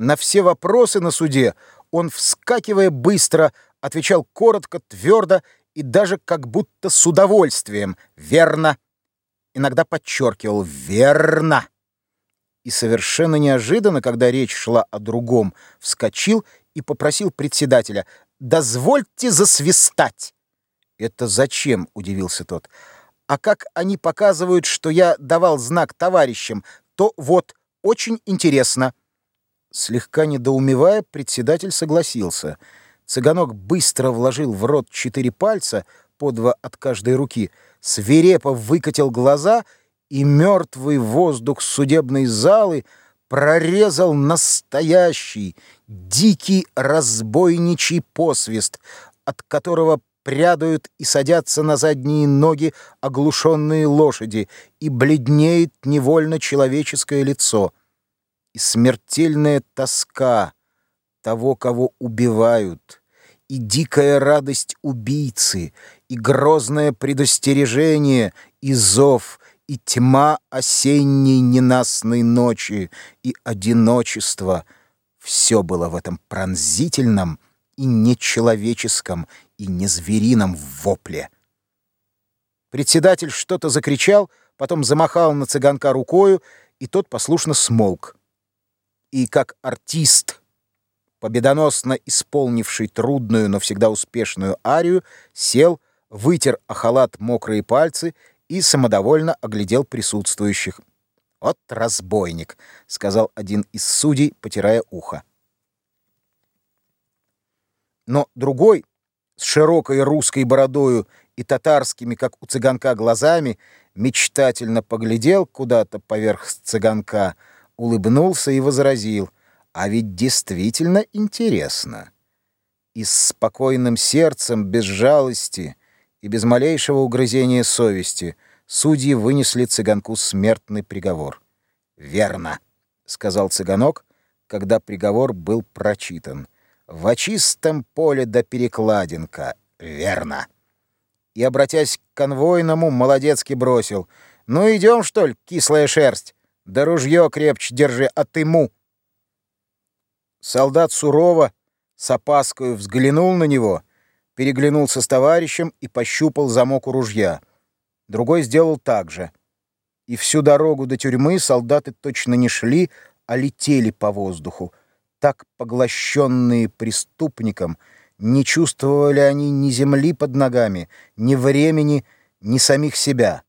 На все вопросы на суде он, вскакивая быстро, отвечал коротко, твердо и даже как будто с удовольствием «верно». Иногда подчеркивал «верно». И совершенно неожиданно, когда речь шла о другом, вскочил и попросил председателя «дозвольте засвистать». «Это зачем?» — удивился тот. «А как они показывают, что я давал знак товарищам, то вот, очень интересно». Слегка недоумевая, председатель согласился. Цыганок быстро вложил в рот четыре пальца, по два от каждой руки, свирепо выкатил глаза, и мертвый воздух судебной залы прорезал настоящий, дикий разбойничий посвист, от которого прядают и садятся на задние ноги оглушенные лошади, и бледнеет невольно человеческое лицо. И смертельная тоска того, кого убивают, и дикая радость убийцы, и грозное предостережение, и зов, и тьма осенней ненастной ночи, и одиночество — все было в этом пронзительном и нечеловеческом, и не зверином вопле. Председатель что-то закричал, потом замахал на цыганка рукою, и тот послушно смолк. И как артист, победоносно исполнивший трудную, но всегда успешную арию, сел, вытер о халат мокрые пальцы и самодовольно оглядел присутствующих. «Вот разбойник», — сказал один из судей, потирая ухо. Но другой, с широкой русской бородою и татарскими, как у цыганка, глазами, мечтательно поглядел куда-то поверх цыганка, улыбнулся и возразил, «А ведь действительно интересно». И с спокойным сердцем, без жалости и без малейшего угрызения совести судьи вынесли цыганку смертный приговор. «Верно», — сказал цыганок, когда приговор был прочитан. В чистом поле до перекладинка. Верно. И, обратясь к конвойному, молодецки бросил. Ну, идем, что ли, кислая шерсть? Да ружье крепче держи, а ты му. Солдат сурово, с опаской взглянул на него, переглянулся с товарищем и пощупал замок у ружья. Другой сделал так же. И всю дорогу до тюрьмы солдаты точно не шли, а летели по воздуху так поглощенные преступником, не чувствовали они ни земли под ногами, ни времени, ни самих себя.